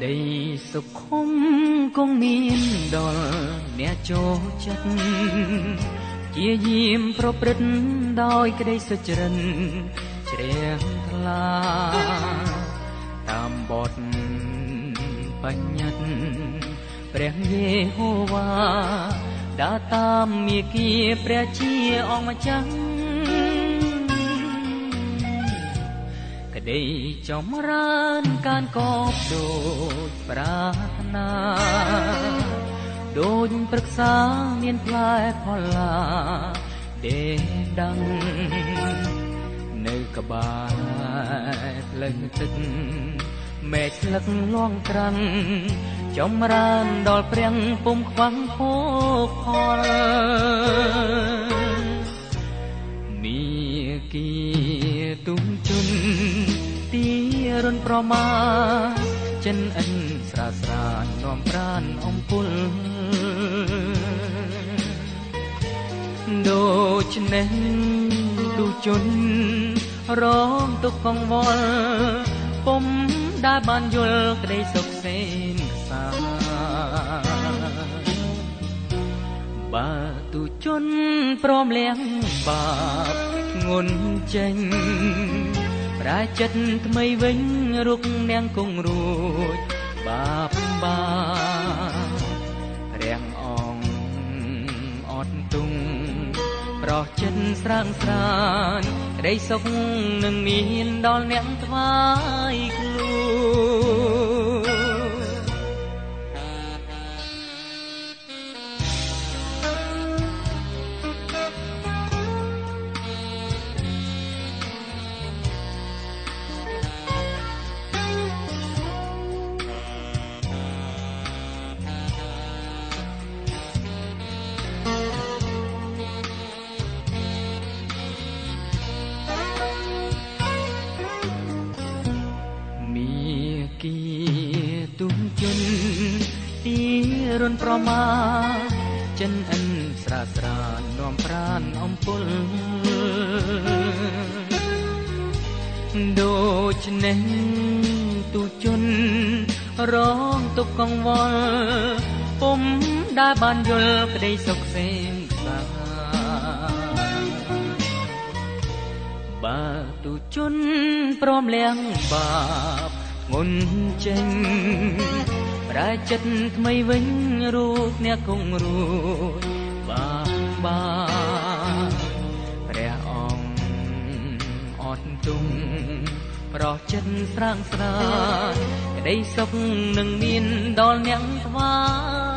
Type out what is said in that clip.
ក្តីសុខុមគង់មានដល់អ្នកចូលចិត្តជាយាមប្រព្រឹត្តដោយក្តីសុចរិតជ្រះថ្លាតាមបទបញ្ញត្តិព្រះយេហូវ៉ាដើរតាមមាគ៌ាព្រះជាអង្គម្ចាស់ ក្តីចម្រើនការកបដូចប្រាថ្នាដូចព្រឹក្សាមានផ្លែផលឡាដេដឹង នៅក្បែរផ្លូវទឹកមេឃស្លឹកលងត្រាំងចម្រើនដល់ព្រាំងពុំខ្វះភោផល ប្រមាចិនអិនស្រាស្រាននាំប្រានអំពុលដូច្នេះទូជន់រងទុកកង្វល់ពុំដែលបានយល់ក្តីសុខសេនសាបើទូជន់ព្រមលៀងបាបងុនចេញ ប្រាចិត្តថ្មីវិញរុកនាងគង់រួចបាបបារាំងអងអត់ទុងប្រោះចិត្តស្រាងស្រានក្តីសុខនឹងមានដល់អ្នកថ្វាយខ្លួន ជន់ទីរុនប្រមាចិនអិនស្រាស្រាននាំប្រានអំពុលដូច្នេះទូជន់រងទុកកង្វល់ពុំដែលបានយល់ក្តីសុខសេងសាបើទូជន់ព្រមលៀងបាប ងុនចេញប្រែចិត្តថ្មីវិញរូបអ្នកគង់រួចបាបាព្រះអង្គអត់ទុំប្រោះចិត្តស្រាងស្រានក្តីសុខនឹងមានដល់អ្នកថ្វា